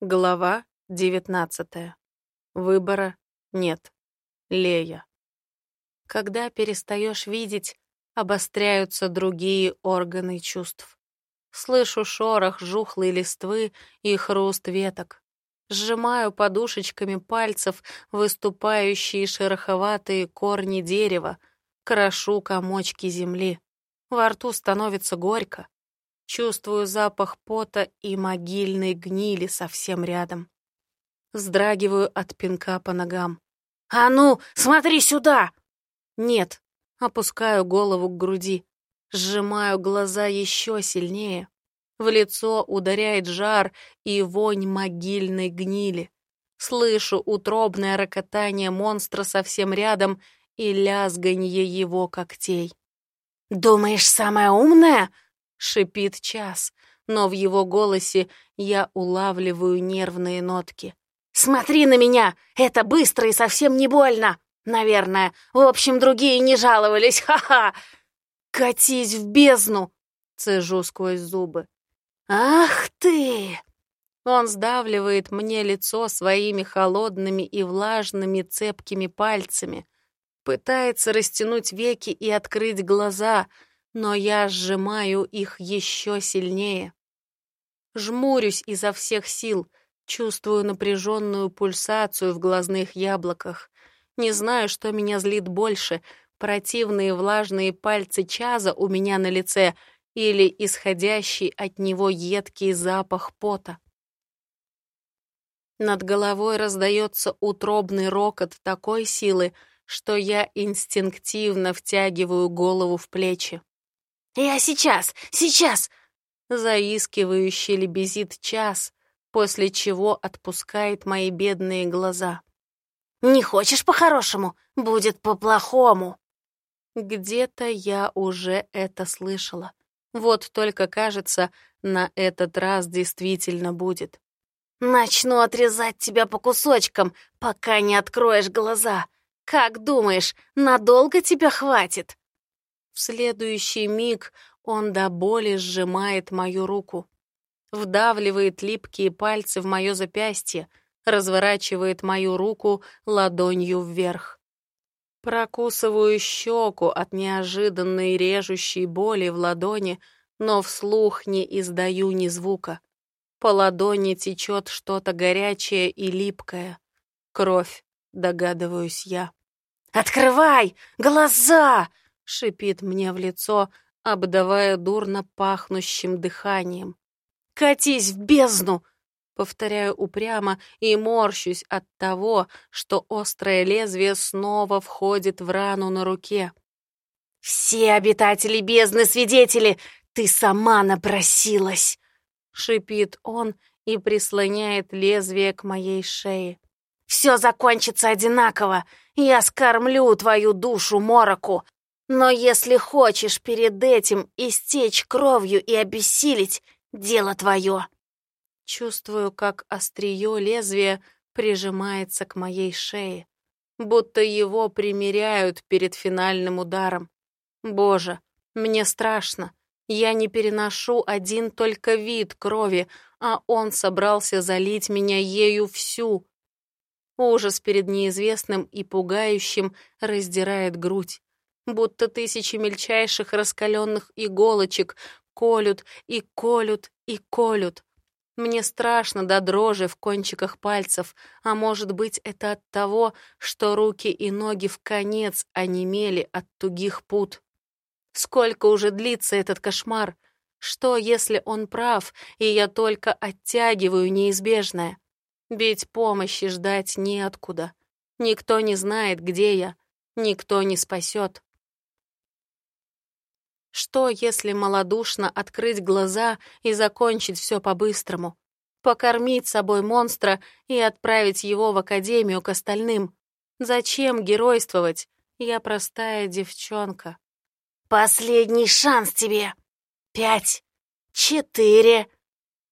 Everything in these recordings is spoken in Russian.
Глава 19. Выбора нет. Лея. Когда перестаешь видеть, обостряются другие органы чувств. Слышу шорох жухлой листвы и хруст веток. Сжимаю подушечками пальцев выступающие шероховатые корни дерева, крошу комочки земли. Во рту становится горько. Чувствую запах пота и могильной гнили совсем рядом. Вздрагиваю от пинка по ногам. «А ну, смотри сюда!» «Нет». Опускаю голову к груди. Сжимаю глаза еще сильнее. В лицо ударяет жар и вонь могильной гнили. Слышу утробное рокотание монстра совсем рядом и лязганье его когтей. «Думаешь, самая умная?» Шипит час, но в его голосе я улавливаю нервные нотки. «Смотри на меня! Это быстро и совсем не больно! Наверное. В общем, другие не жаловались, ха-ха! Катись в бездну!» Цежу сквозь зубы. «Ах ты!» Он сдавливает мне лицо своими холодными и влажными цепкими пальцами, пытается растянуть веки и открыть глаза — но я сжимаю их еще сильнее. Жмурюсь изо всех сил, чувствую напряженную пульсацию в глазных яблоках. Не знаю, что меня злит больше — противные влажные пальцы Чаза у меня на лице или исходящий от него едкий запах пота. Над головой раздается утробный рокот такой силы, что я инстинктивно втягиваю голову в плечи. «Я сейчас! Сейчас!» Заискивающий лебезит час, после чего отпускает мои бедные глаза. «Не хочешь по-хорошему? Будет по-плохому!» Где-то я уже это слышала. Вот только, кажется, на этот раз действительно будет. «Начну отрезать тебя по кусочкам, пока не откроешь глаза. Как думаешь, надолго тебя хватит?» В следующий миг он до боли сжимает мою руку, вдавливает липкие пальцы в мое запястье, разворачивает мою руку ладонью вверх. Прокусываю щеку от неожиданной режущей боли в ладони, но вслух не издаю ни звука. По ладони течет что-то горячее и липкое. Кровь, догадываюсь я. «Открывай! Глаза!» — шипит мне в лицо, обдавая дурно пахнущим дыханием. «Катись в бездну!» Повторяю упрямо и морщусь от того, что острое лезвие снова входит в рану на руке. «Все обитатели бездны свидетели! Ты сама напросилась!» Шипит он и прислоняет лезвие к моей шее. «Все закончится одинаково! Я скормлю твою душу мороку, но если хочешь перед этим истечь кровью и обессилить, дело твое. Чувствую, как острие лезвия прижимается к моей шее, будто его примеряют перед финальным ударом. Боже, мне страшно. Я не переношу один только вид крови, а он собрался залить меня ею всю. Ужас перед неизвестным и пугающим раздирает грудь будто тысячи мельчайших раскаленных иголочек колют и колют и колют. Мне страшно до дрожи в кончиках пальцев, а может быть, это от того, что руки и ноги в конец онемели от тугих пут. Сколько уже длится этот кошмар? Что, если он прав, и я только оттягиваю неизбежное? Ведь помощи ждать неоткуда. Никто не знает, где я. Никто не спасет. Что, если малодушно открыть глаза и закончить все по-быстрому? Покормить собой монстра и отправить его в академию к остальным? Зачем геройствовать? Я простая девчонка. «Последний шанс тебе! Пять! Четыре!»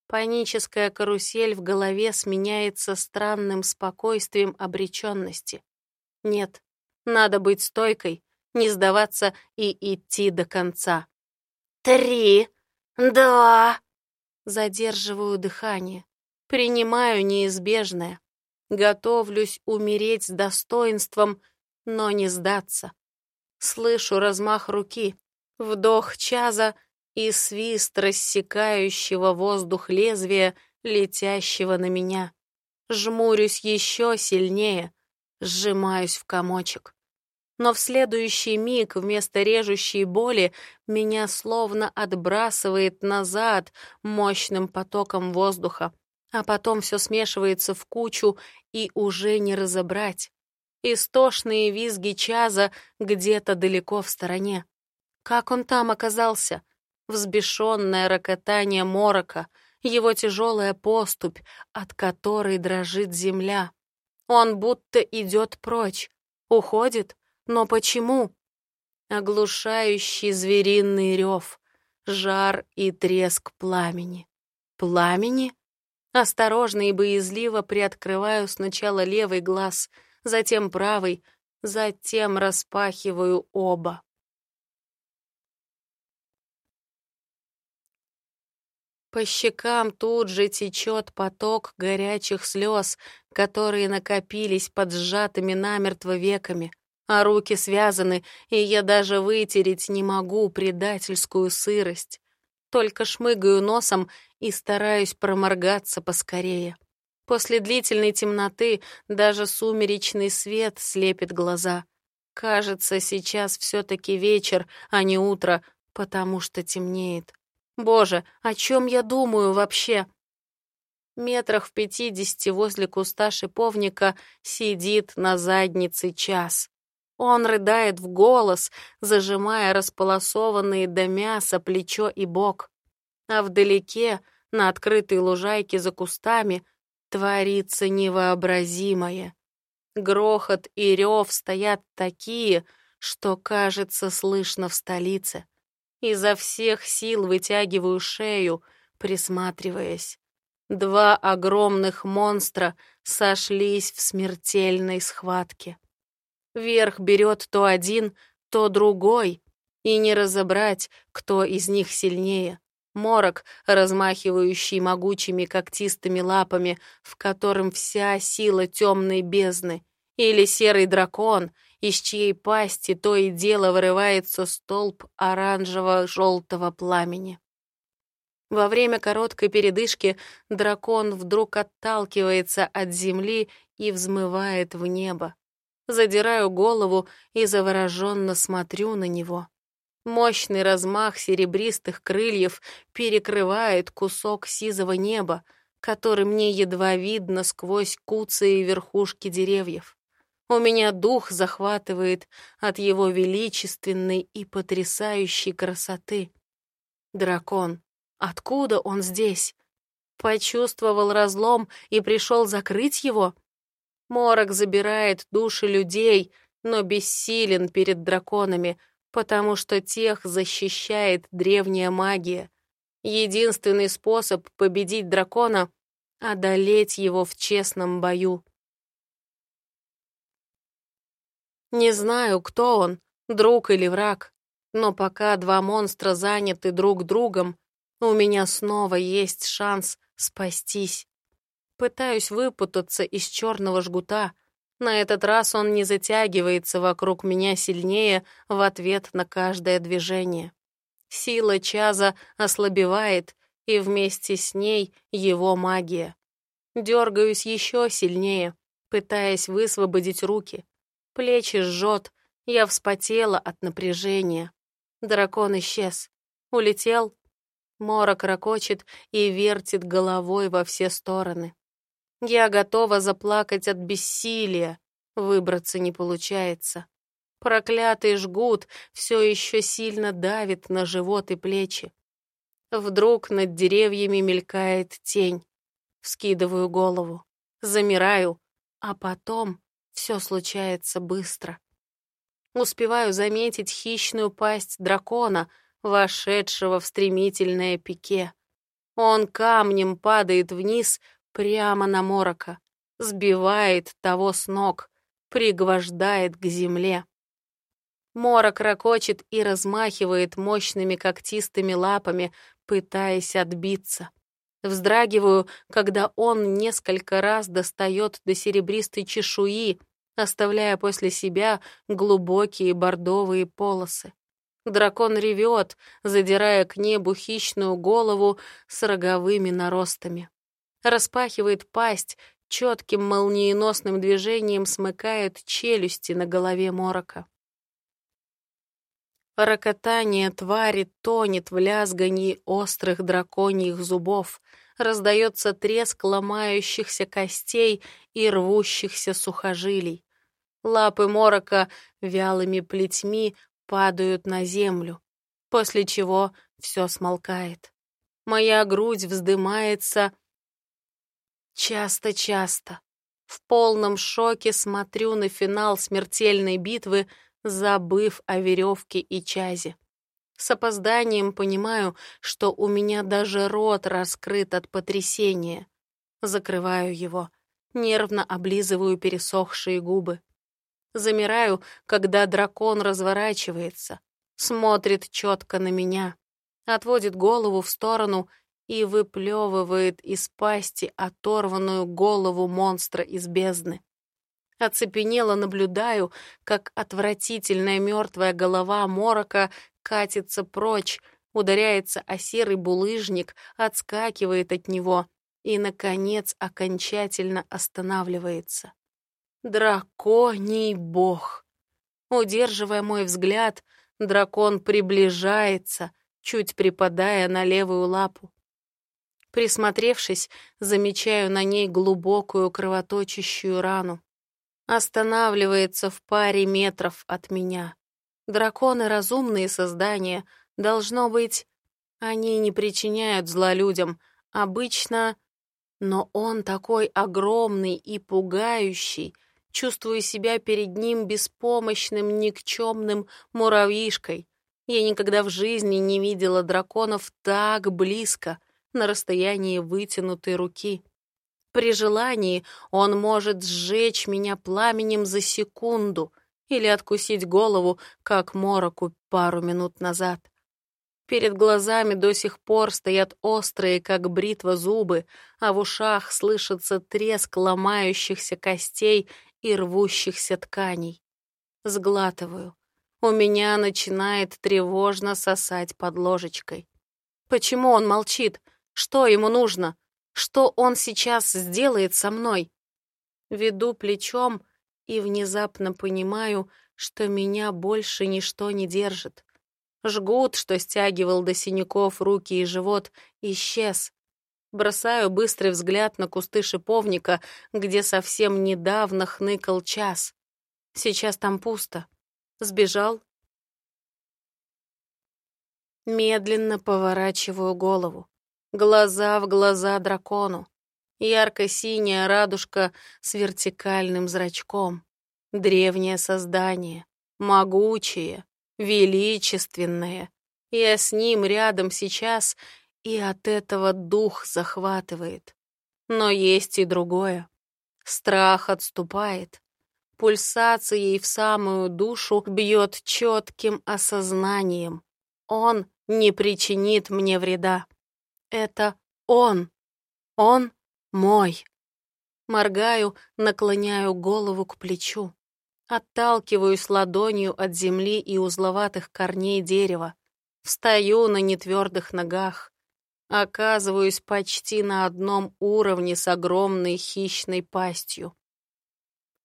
Паническая карусель в голове сменяется странным спокойствием обреченности. Нет, надо быть стойкой, не сдаваться и идти до конца. «Три, два...» Задерживаю дыхание. Принимаю неизбежное. Готовлюсь умереть с достоинством, но не сдаться. Слышу размах руки, вдох чаза и свист рассекающего воздух лезвия, летящего на меня. Жмурюсь еще сильнее, сжимаюсь в комочек. Но в следующий миг вместо режущей боли меня словно отбрасывает назад мощным потоком воздуха, а потом все смешивается в кучу и уже не разобрать. Истошные визги Чаза где-то далеко в стороне. Как он там оказался? Взбешенное рокотание морока, его тяжелая поступь, от которой дрожит земля. Он будто идет прочь, уходит, но почему? Оглушающий звериный рев, жар и треск пламени. Пламени? Осторожно и боязливо приоткрываю сначала левый глаз, затем правый, затем распахиваю оба. По щекам тут же течет поток горячих слез, которые накопились под сжатыми намертво веками, а руки связаны, и я даже вытереть не могу предательскую сырость. Только шмыгаю носом и стараюсь проморгаться поскорее. После длительной темноты даже сумеречный свет слепит глаза. Кажется, сейчас все-таки вечер, а не утро, потому что темнеет. Боже, о чем я думаю вообще? Метрах в пятидесяти возле куста шиповника сидит на заднице час. Он рыдает в голос, зажимая располосованные до мяса плечо и бок. А вдалеке, на открытой лужайке за кустами, творится невообразимое. Грохот и рев стоят такие, что, кажется, слышно в столице. Изо всех сил вытягиваю шею, присматриваясь. Два огромных монстра сошлись в смертельной схватке. Верх берет то один, то другой, и не разобрать, кто из них сильнее. Морок, размахивающий могучими когтистыми лапами, в котором вся сила темной бездны, или серый дракон, из чьей пасти то и дело вырывается столб оранжево-желтого пламени. Во время короткой передышки дракон вдруг отталкивается от земли и взмывает в небо. Задираю голову и завороженно смотрю на него. Мощный размах серебристых крыльев перекрывает кусок сизого неба, который мне едва видно сквозь куцые верхушки деревьев. У меня дух захватывает от его величественной и потрясающей красоты. Дракон. Откуда он здесь? Почувствовал разлом и пришел закрыть его? Морок забирает души людей, но бессилен перед драконами, потому что тех защищает древняя магия. Единственный способ победить дракона — одолеть его в честном бою. Не знаю, кто он, друг или враг, но пока два монстра заняты друг другом, у меня снова есть шанс спастись. Пытаюсь выпутаться из черного жгута. На этот раз он не затягивается вокруг меня сильнее в ответ на каждое движение. Сила Чаза ослабевает, и вместе с ней его магия. Дергаюсь еще сильнее, пытаясь высвободить руки. Плечи жжет, я вспотела от напряжения. Дракон исчез. Улетел. Морок ракочет и вертит головой во все стороны. Я готова заплакать от бессилия. Выбраться не получается. Проклятый жгут все еще сильно давит на живот и плечи. Вдруг над деревьями мелькает тень. Вскидываю голову. Замираю. А потом все случается быстро. Успеваю заметить хищную пасть дракона, вошедшего в стремительное пике. Он камнем падает вниз прямо на морока, сбивает того с ног, пригвождает к земле. Морок ракочет и размахивает мощными когтистыми лапами, пытаясь отбиться. Вздрагиваю, когда он несколько раз достает до серебристой чешуи, оставляя после себя глубокие бордовые полосы. Дракон ревет, задирая к небу хищную голову с роговыми наростами. Распахивает пасть, четким молниеносным движением смыкает челюсти на голове морока. Рокотание твари тонет в лязгании острых драконьих зубов, раздается треск ломающихся костей и рвущихся сухожилий. Лапы морока вялыми плетьми падают на землю, после чего все смолкает. Моя грудь вздымается часто-часто. В полном шоке смотрю на финал смертельной битвы, забыв о веревке и чазе. С опозданием понимаю, что у меня даже рот раскрыт от потрясения. Закрываю его, нервно облизываю пересохшие губы. Замираю, когда дракон разворачивается, смотрит четко на меня, отводит голову в сторону и выплевывает из пасти оторванную голову монстра из бездны. Оцепенело наблюдаю, как отвратительная мертвая голова морока катится прочь, ударяется о серый булыжник, отскакивает от него и, наконец, окончательно останавливается. Драконий бог! Удерживая мой взгляд, дракон приближается, чуть припадая на левую лапу. Присмотревшись, замечаю на ней глубокую кровоточащую рану останавливается в паре метров от меня. Драконы — разумные создания. Должно быть, они не причиняют зла людям. Обычно... Но он такой огромный и пугающий. Чувствую себя перед ним беспомощным, никчемным муравьишкой. Я никогда в жизни не видела драконов так близко, на расстоянии вытянутой руки. При желании он может сжечь меня пламенем за секунду или откусить голову, как мороку пару минут назад. Перед глазами до сих пор стоят острые, как бритва, зубы, а в ушах слышится треск ломающихся костей и рвущихся тканей. Сглатываю. У меня начинает тревожно сосать под ложечкой. Почему он молчит? Что ему нужно? Что он сейчас сделает со мной? Веду плечом и внезапно понимаю, что меня больше ничто не держит. Жгут, что стягивал до синяков руки и живот, исчез. Бросаю быстрый взгляд на кусты шиповника, где совсем недавно хныкал час. Сейчас там пусто. Сбежал? Медленно поворачиваю голову. Глаза в глаза дракону. Ярко-синяя радужка с вертикальным зрачком. Древнее создание. Могучее. Величественное. Я с ним рядом сейчас, и от этого дух захватывает. Но есть и другое. Страх отступает. Пульсацией в самую душу бьет четким осознанием. Он не причинит мне вреда. Это он. Он мой. Моргаю, наклоняю голову к плечу. Отталкиваюсь ладонью от земли и узловатых корней дерева. Встаю на нетвердых ногах. Оказываюсь почти на одном уровне с огромной хищной пастью.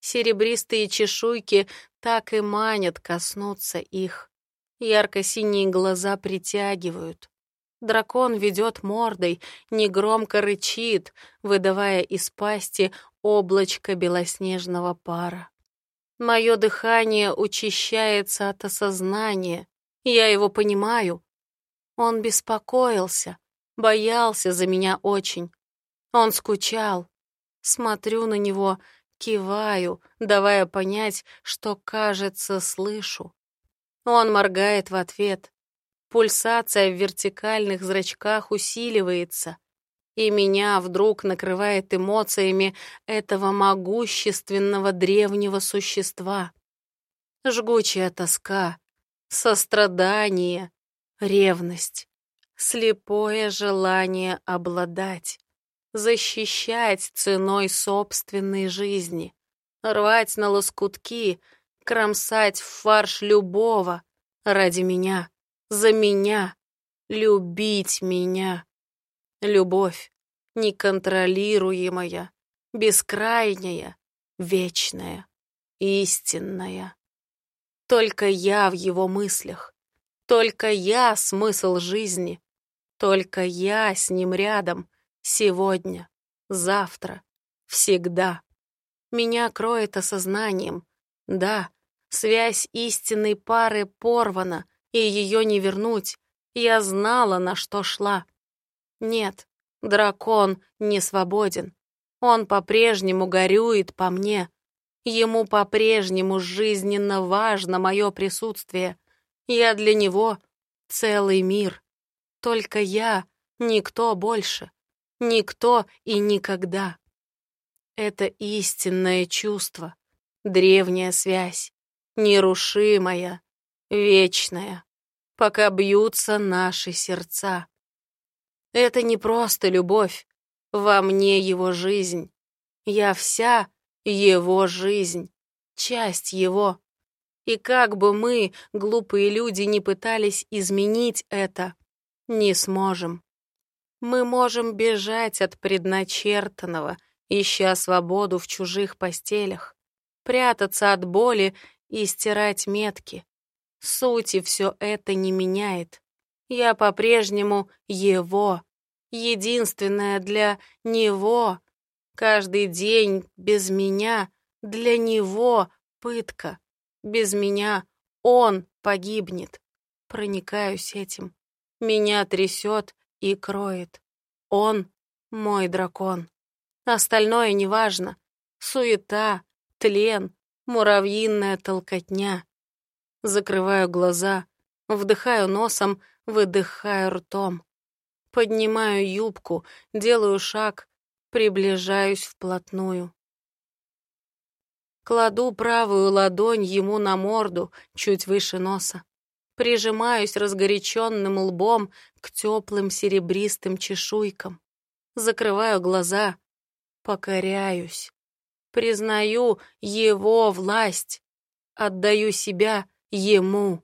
Серебристые чешуйки так и манят коснуться их. Ярко-синие глаза притягивают. Дракон ведет мордой, негромко рычит, выдавая из пасти облачко белоснежного пара. Мое дыхание учащается от осознания. Я его понимаю. Он беспокоился, боялся за меня очень. Он скучал. Смотрю на него, киваю, давая понять, что, кажется, слышу. Он моргает в ответ. Пульсация в вертикальных зрачках усиливается, и меня вдруг накрывает эмоциями этого могущественного древнего существа. Жгучая тоска, сострадание, ревность. Слепое желание обладать, защищать ценой собственной жизни, рвать на лоскутки, кромсать в фарш любого ради меня, за меня, любить меня. Любовь неконтролируемая, бескрайняя, вечная, истинная. Только я в его мыслях, только я смысл жизни, только я с ним рядом, сегодня, завтра, всегда. Меня кроет осознанием, да, связь истинной пары порвана, и ее не вернуть. Я знала, на что шла. Нет, дракон не свободен. Он по-прежнему горюет по мне. Ему по-прежнему жизненно важно мое присутствие. Я для него целый мир. Только я, никто больше. Никто и никогда. Это истинное чувство, древняя связь, нерушимая, вечная, пока бьются наши сердца. Это не просто любовь, во мне его жизнь. Я вся его жизнь, часть его. И как бы мы, глупые люди, не пытались изменить это, не сможем. Мы можем бежать от предначертанного, ища свободу в чужих постелях, прятаться от боли и стирать метки. Сути все это не меняет. Я по-прежнему его, единственное для него. Каждый день без меня для него пытка. Без меня он погибнет. Проникаюсь этим. Меня трясет и кроет. Он мой дракон. Остальное неважно. Суета, тлен, муравьиная толкотня. Закрываю глаза, вдыхаю носом, выдыхаю ртом. Поднимаю юбку, делаю шаг, приближаюсь вплотную. Кладу правую ладонь ему на морду, чуть выше носа. Прижимаюсь разгоряченным лбом к теплым серебристым чешуйкам. Закрываю глаза, покоряюсь. Признаю его власть. Отдаю себя ему.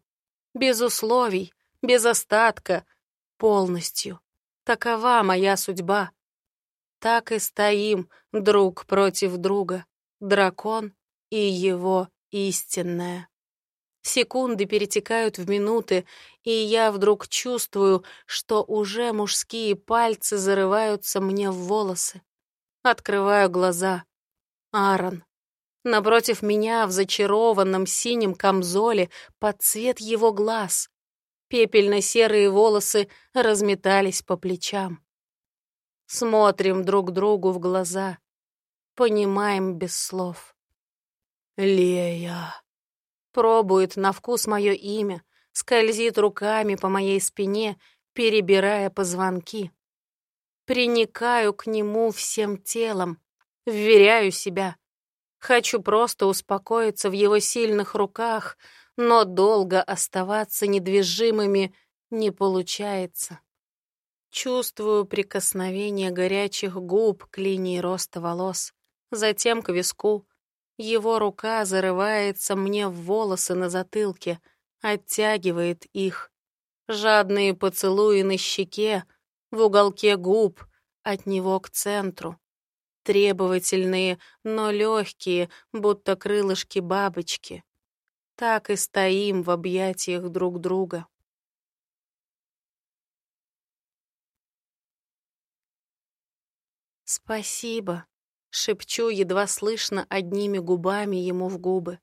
Без условий, без остатка, полностью. Такова моя судьба. Так и стоим друг против друга, дракон и его истинное. Секунды перетекают в минуты, и я вдруг чувствую, что уже мужские пальцы зарываются мне в волосы. Открываю глаза. Аарон. Напротив меня в зачарованном синем камзоле под цвет его глаз. Пепельно-серые волосы разметались по плечам. Смотрим друг другу в глаза. Понимаем без слов. «Лея!» Пробует на вкус мое имя, скользит руками по моей спине, перебирая позвонки. Приникаю к нему всем телом, вверяю себя. Хочу просто успокоиться в его сильных руках, но долго оставаться недвижимыми не получается. Чувствую прикосновение горячих губ к линии роста волос, затем к виску. Его рука зарывается мне в волосы на затылке, оттягивает их. Жадные поцелуи на щеке, в уголке губ, от него к центру. Требовательные, но легкие, будто крылышки бабочки. Так и стоим в объятиях друг друга. «Спасибо», — шепчу едва слышно одними губами ему в губы.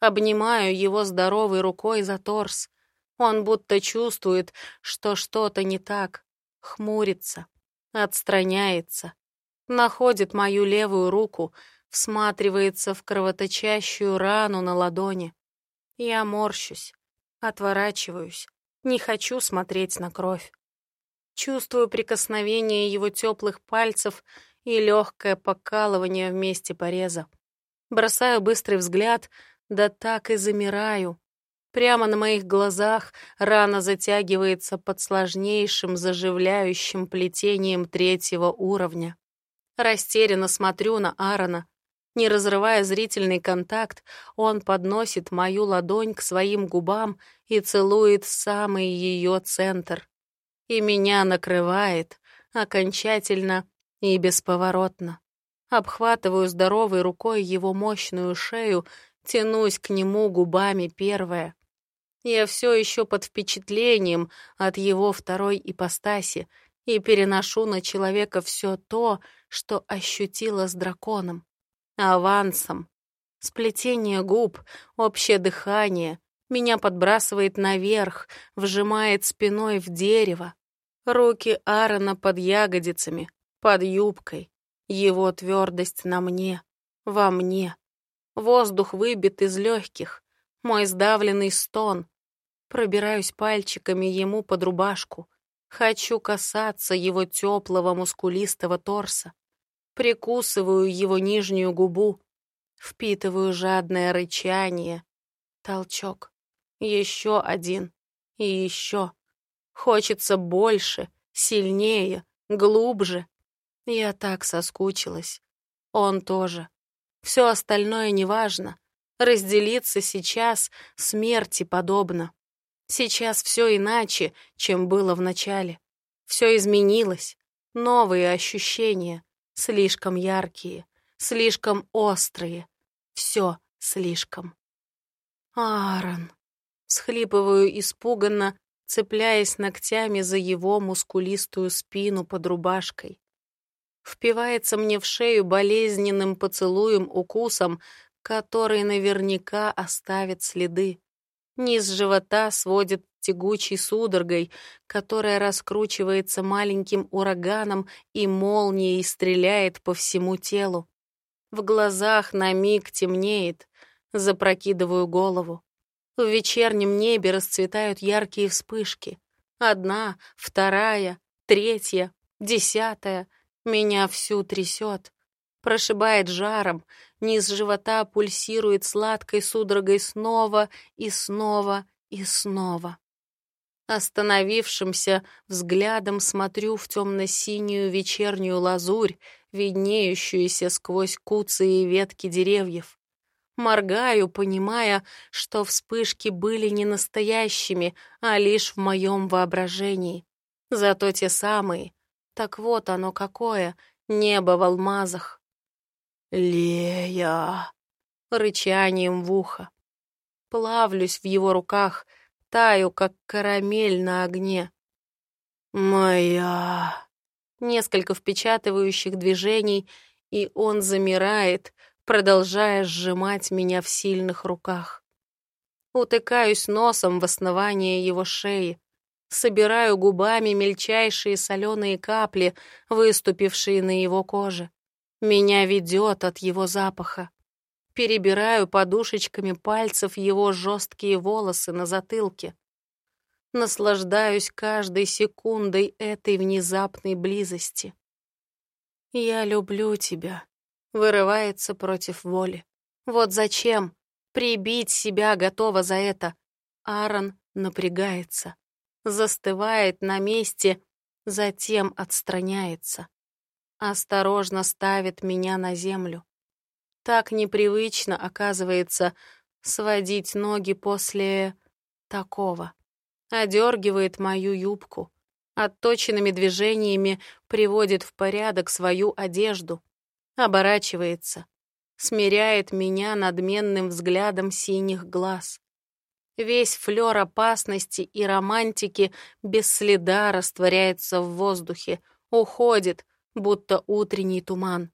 Обнимаю его здоровой рукой за торс. Он будто чувствует, что что-то не так, хмурится, отстраняется, находит мою левую руку, всматривается в кровоточащую рану на ладони. Я морщусь, отворачиваюсь, не хочу смотреть на кровь. Чувствую прикосновение его теплых пальцев и легкое покалывание в месте пореза. Бросаю быстрый взгляд, да так и замираю. Прямо на моих глазах рана затягивается под сложнейшим заживляющим плетением третьего уровня. Растерянно смотрю на Аарона. Не разрывая зрительный контакт, он подносит мою ладонь к своим губам и целует самый ее центр. И меня накрывает окончательно и бесповоротно. Обхватываю здоровой рукой его мощную шею, тянусь к нему губами первая. Я все еще под впечатлением от его второй ипостаси и переношу на человека все то, что ощутила с драконом. Авансом. Сплетение губ, общее дыхание. Меня подбрасывает наверх, вжимает спиной в дерево. Руки Аарона под ягодицами, под юбкой. Его твердость на мне, во мне. Воздух выбит из легких. Мой сдавленный стон. Пробираюсь пальчиками ему под рубашку. Хочу касаться его теплого мускулистого торса. Прикусываю его нижнюю губу. Впитываю жадное рычание. Толчок. Еще один. И еще. Хочется больше, сильнее, глубже. Я так соскучилась. Он тоже. Все остальное неважно. Разделиться сейчас смерти подобно. Сейчас все иначе, чем было в начале. Все изменилось. Новые ощущения, слишком яркие, слишком острые. Все слишком. Аарон. Схлипываю испуганно, цепляясь ногтями за его мускулистую спину под рубашкой. Впивается мне в шею болезненным поцелуем-укусом, который наверняка оставит следы. Низ живота сводит тягучей судорогой, которая раскручивается маленьким ураганом и молнией стреляет по всему телу. В глазах на миг темнеет, запрокидываю голову. В вечернем небе расцветают яркие вспышки. Одна, вторая, третья, десятая. Меня всю трясет. Прошибает жаром, низ живота пульсирует сладкой судорогой снова и снова и снова. Остановившимся взглядом смотрю в темно-синюю вечернюю лазурь, виднеющуюся сквозь куцы и ветки деревьев. Моргаю, понимая, что вспышки были не настоящими, а лишь в моем воображении. Зато те самые. Так вот оно какое, небо в алмазах. «Лея!» — рычанием в ухо. Плавлюсь в его руках, таю, как карамель на огне. «Моя!» Несколько впечатывающих движений, и он замирает, продолжая сжимать меня в сильных руках. Утыкаюсь носом в основание его шеи, собираю губами мельчайшие соленые капли, выступившие на его коже. Меня ведет от его запаха. Перебираю подушечками пальцев его жесткие волосы на затылке. Наслаждаюсь каждой секундой этой внезапной близости. «Я люблю тебя», Вырывается против воли. Вот зачем? Прибить себя готова за это. Аарон напрягается. Застывает на месте, затем отстраняется. Осторожно ставит меня на землю. Так непривычно, оказывается, сводить ноги после такого. Одергивает мою юбку. Отточенными движениями приводит в порядок свою одежду оборачивается, смиряет меня надменным взглядом синих глаз. Весь флёр опасности и романтики без следа растворяется в воздухе, уходит, будто утренний туман.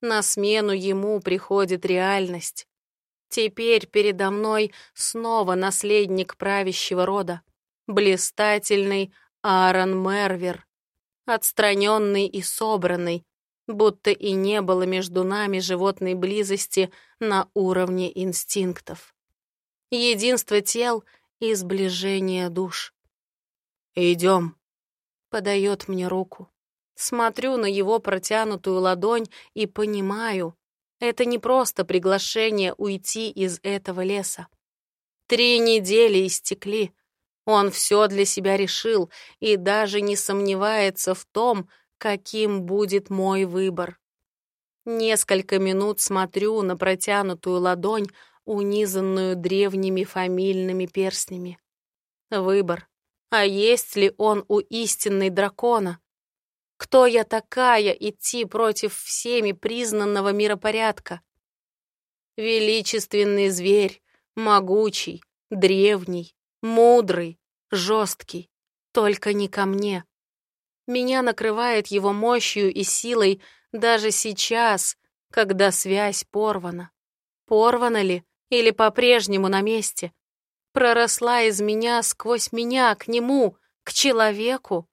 На смену ему приходит реальность. Теперь передо мной снова наследник правящего рода, блистательный Аарон Мервер, отстраненный и собранный, будто и не было между нами животной близости на уровне инстинктов. Единство тел и сближение душ. «Идем», — подает мне руку. Смотрю на его протянутую ладонь и понимаю, это не просто приглашение уйти из этого леса. Три недели истекли. Он все для себя решил и даже не сомневается в том, каким будет мой выбор. Несколько минут смотрю на протянутую ладонь, унизанную древними фамильными перстнями. Выбор. А есть ли он у истинной дракона? Кто я такая идти против всеми признанного миропорядка? Величественный зверь, могучий, древний, мудрый, жесткий, только не ко мне. Меня накрывает его мощью и силой даже сейчас, когда связь порвана. Порвана ли или по-прежнему на месте? Проросла из меня сквозь меня к нему, к человеку.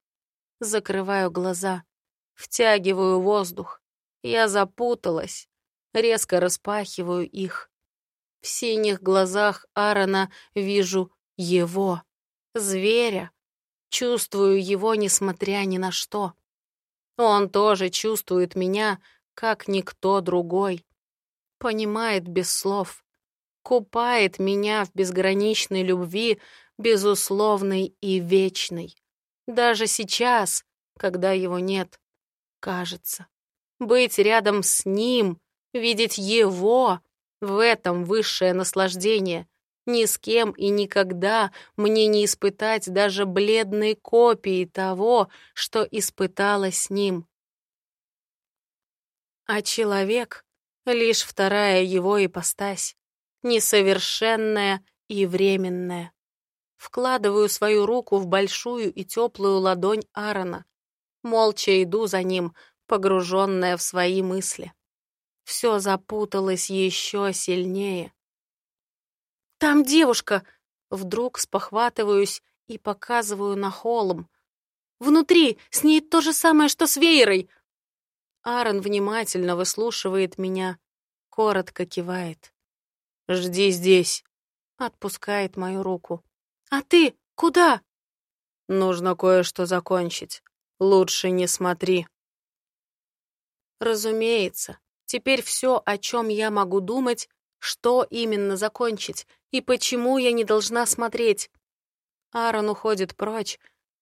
Закрываю глаза, втягиваю воздух. Я запуталась, резко распахиваю их. В синих глазах Аарона вижу его, зверя. Чувствую его, несмотря ни на что. Он тоже чувствует меня, как никто другой. Понимает без слов. Купает меня в безграничной любви, безусловной и вечной. Даже сейчас, когда его нет, кажется. Быть рядом с ним, видеть его — в этом высшее наслаждение. Ни с кем и никогда мне не испытать даже бледной копии того, что испытала с ним. А человек — лишь вторая его ипостась, несовершенная и временная. Вкладываю свою руку в большую и теплую ладонь Аарона. Молча иду за ним, погруженная в свои мысли. Все запуталось еще сильнее. «Там девушка!» Вдруг спохватываюсь и показываю на холм. «Внутри! С ней то же самое, что с веерой!» Аарон внимательно выслушивает меня, коротко кивает. «Жди здесь!» Отпускает мою руку. «А ты куда?» «Нужно кое-что закончить. Лучше не смотри». Разумеется, теперь все, о чем я могу думать, что именно закончить и почему я не должна смотреть. Аарон уходит прочь,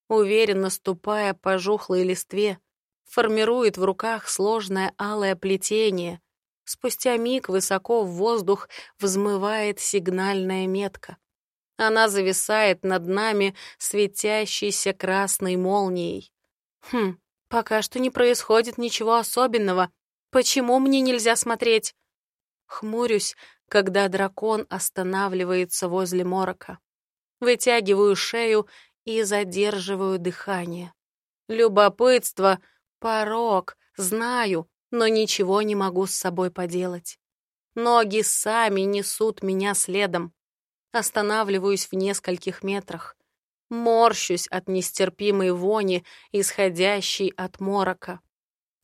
уверенно ступая по жухлой листве, формирует в руках сложное алое плетение. Спустя миг высоко в воздух взмывает сигнальная метка. Она зависает над нами светящейся красной молнией. Хм, пока что не происходит ничего особенного. Почему мне нельзя смотреть? Хмурюсь, когда дракон останавливается возле морока. Вытягиваю шею и задерживаю дыхание. Любопытство — порог, знаю, но ничего не могу с собой поделать. Ноги сами несут меня следом. Останавливаюсь в нескольких метрах. Морщусь от нестерпимой вони, исходящей от морока.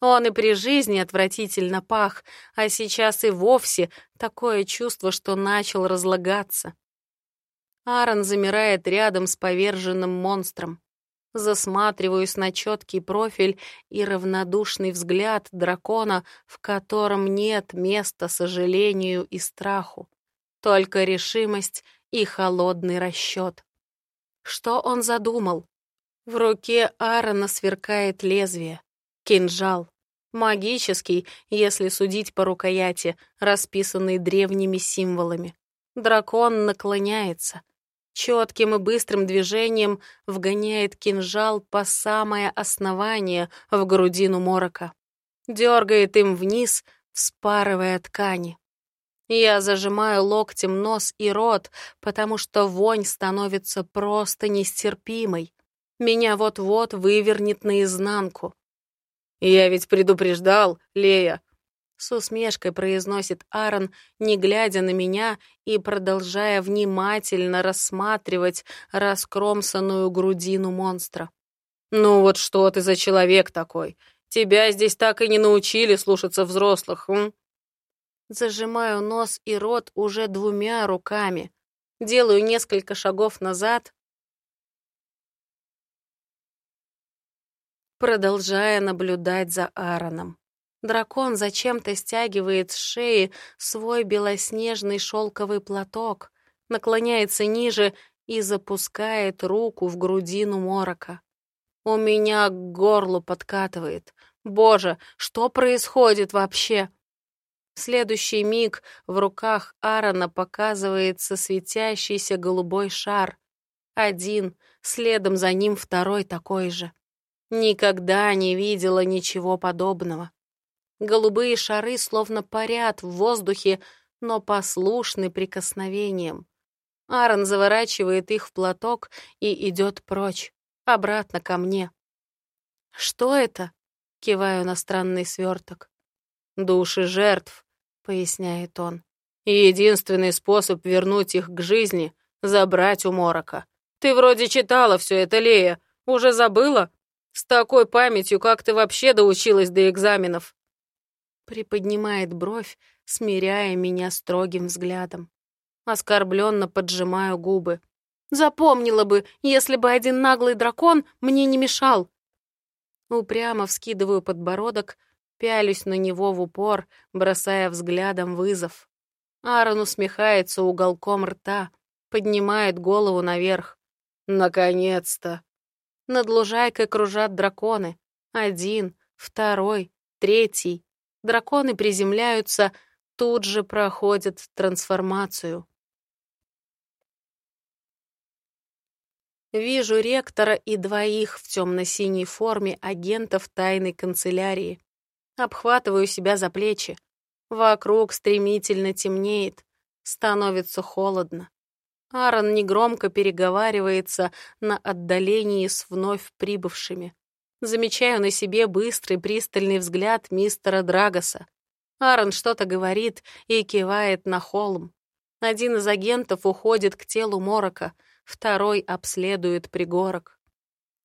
Он и при жизни отвратительно пах, а сейчас и вовсе такое чувство, что начал разлагаться. Аарон замирает рядом с поверженным монстром. Засматриваюсь на четкий профиль и равнодушный взгляд дракона, в котором нет места сожалению и страху, только решимость и холодный расчет. Что он задумал? В руке Аарона сверкает лезвие. Кинжал. Магический, если судить по рукояти, расписанный древними символами. Дракон наклоняется. Четким и быстрым движением вгоняет кинжал по самое основание в грудину морока. Дергает им вниз, вспарывая ткани. Я зажимаю локтем нос и рот, потому что вонь становится просто нестерпимой. Меня вот-вот вывернет наизнанку. «Я ведь предупреждал, Лея!» С усмешкой произносит Аарон, не глядя на меня и продолжая внимательно рассматривать раскромсанную грудину монстра. «Ну вот что ты за человек такой? Тебя здесь так и не научили слушаться взрослых, м?» Зажимаю нос и рот уже двумя руками. Делаю несколько шагов назад, продолжая наблюдать за Аароном. Дракон зачем-то стягивает с шеи свой белоснежный шелковый платок, наклоняется ниже и запускает руку в грудину морока. У меня к горлу подкатывает. Боже, что происходит вообще? Следующий миг в руках Аарона показывается светящийся голубой шар. Один, следом за ним второй такой же. Никогда не видела ничего подобного. Голубые шары словно парят в воздухе, но послушны прикосновениям. Аарон заворачивает их в платок и идет прочь, обратно ко мне. «Что это?» — киваю на странный сверток. «Души жертв», — поясняет он. «И единственный способ вернуть их к жизни — забрать у Морока. Ты вроде читала все это, Лея. Уже забыла? С такой памятью, как ты вообще доучилась до экзаменов?» Приподнимает бровь, смиряя меня строгим взглядом. Оскорбленно поджимаю губы. Запомнила бы, если бы один наглый дракон мне не мешал. Упрямо вскидываю подбородок, пялюсь на него в упор, бросая взглядом вызов. Аарон усмехается уголком рта, поднимает голову наверх. Наконец-то! Над лужайкой кружат драконы. Один, второй, третий. Драконы приземляются, тут же проходят трансформацию. Вижу ректора и двоих в темно-синей форме агентов тайной канцелярии. Обхватываю себя за плечи. Вокруг стремительно темнеет. Становится холодно. Аарон негромко переговаривается на отдалении с вновь прибывшими. Замечаю на себе быстрый пристальный взгляд мистера Драгоса. Аарон что-то говорит и кивает на холм. Один из агентов уходит к телу Морока — второй обследует пригорок.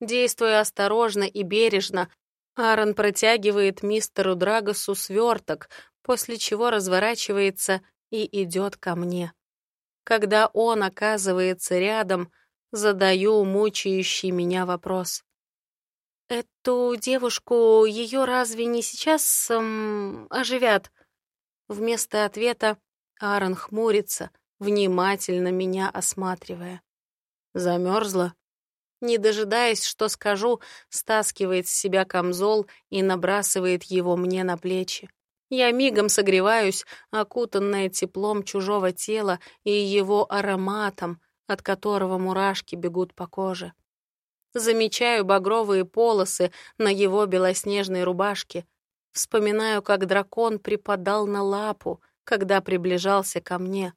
Действуя осторожно и бережно, Аарон протягивает мистеру Драгосу сверток, после чего разворачивается и идет ко мне. Когда он оказывается рядом, задаю мучающий меня вопрос. «Эту девушку, ее разве не сейчас эм, оживят?» Вместо ответа Аарон хмурится, внимательно меня осматривая. Замерзла? Не дожидаясь, что скажу, стаскивает с себя камзол и набрасывает его мне на плечи. Я мигом согреваюсь, окутанная теплом чужого тела и его ароматом, от которого мурашки бегут по коже. Замечаю багровые полосы на его белоснежной рубашке. Вспоминаю, как дракон припадал на лапу, когда приближался ко мне.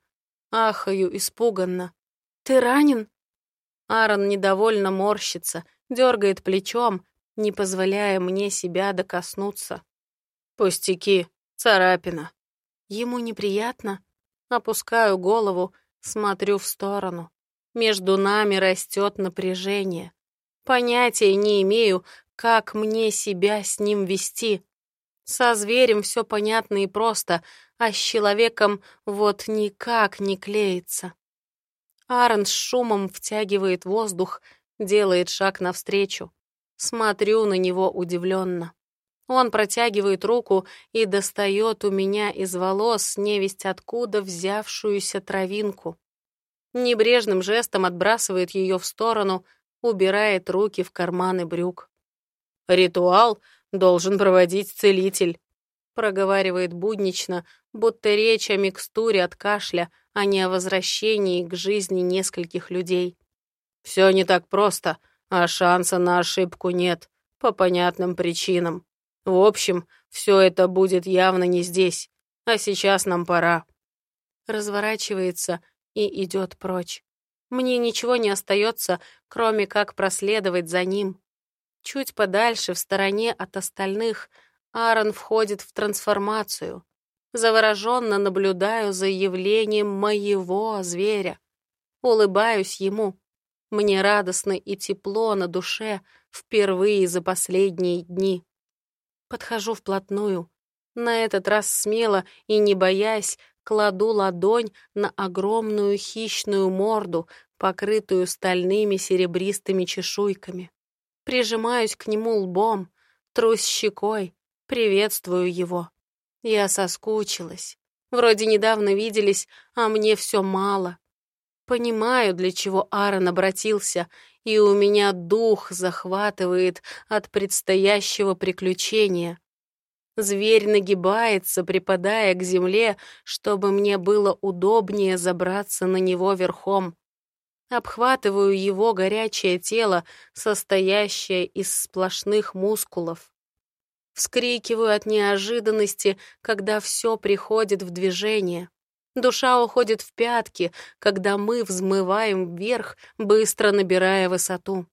Ахаю испуганно. «Ты ранен?» Аарон недовольно морщится, дергает плечом, не позволяя мне себя докоснуться. Пустяки, царапина. Ему неприятно. Опускаю голову, смотрю в сторону. Между нами растет напряжение. Понятия не имею, как мне себя с ним вести. Со зверем все понятно и просто, а с человеком вот никак не клеится. Аарон с шумом втягивает воздух, делает шаг навстречу. Смотрю на него удивленно. Он протягивает руку и достает у меня из волос невесть откуда взявшуюся травинку. Небрежным жестом отбрасывает ее в сторону, убирает руки в карманы брюк. «Ритуал должен проводить целитель», проговаривает буднично, будто речь о микстуре от кашля, а не о возвращении к жизни нескольких людей. Все не так просто, а шанса на ошибку нет, по понятным причинам. В общем, все это будет явно не здесь, а сейчас нам пора. Разворачивается и идет прочь. Мне ничего не остается, кроме как проследовать за ним. Чуть подальше, в стороне от остальных — Аарон входит в трансформацию. Завороженно наблюдаю за явлением моего зверя. Улыбаюсь ему. Мне радостно и тепло на душе впервые за последние дни. Подхожу вплотную. На этот раз смело и не боясь, кладу ладонь на огромную хищную морду, покрытую стальными серебристыми чешуйками. Прижимаюсь к нему лбом, трусь щекой, Приветствую его. Я соскучилась. Вроде недавно виделись, а мне все мало. Понимаю, для чего Аарон обратился, и у меня дух захватывает от предстоящего приключения. Зверь нагибается, припадая к земле, чтобы мне было удобнее забраться на него верхом. Обхватываю его горячее тело, состоящее из сплошных мускулов. Вскрикиваю от неожиданности, когда все приходит в движение. Душа уходит в пятки, когда мы взмываем вверх, быстро набирая высоту.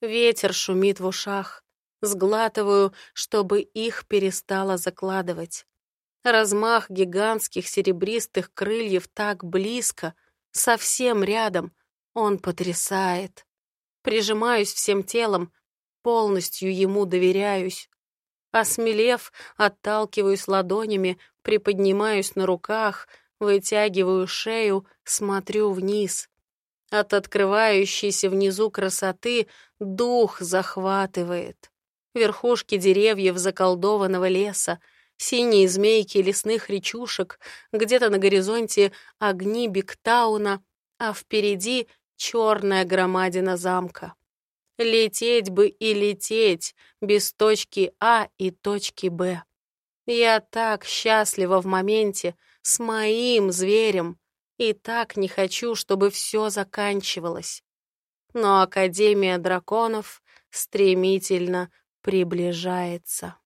Ветер шумит в ушах. Сглатываю, чтобы их перестало закладывать. Размах гигантских серебристых крыльев так близко, совсем рядом. Он потрясает. Прижимаюсь всем телом, полностью ему доверяюсь. Осмелев, отталкиваюсь ладонями, приподнимаюсь на руках, вытягиваю шею, смотрю вниз. От открывающейся внизу красоты дух захватывает. Верхушки деревьев заколдованного леса, синие змейки лесных речушек, где-то на горизонте огни Бигтауна, а впереди черная громадина замка. Лететь бы и лететь, без точки А и точки Б. Я так счастлива в моменте, с моим зверем, и так не хочу, чтобы все заканчивалось. Но Академия драконов стремительно приближается.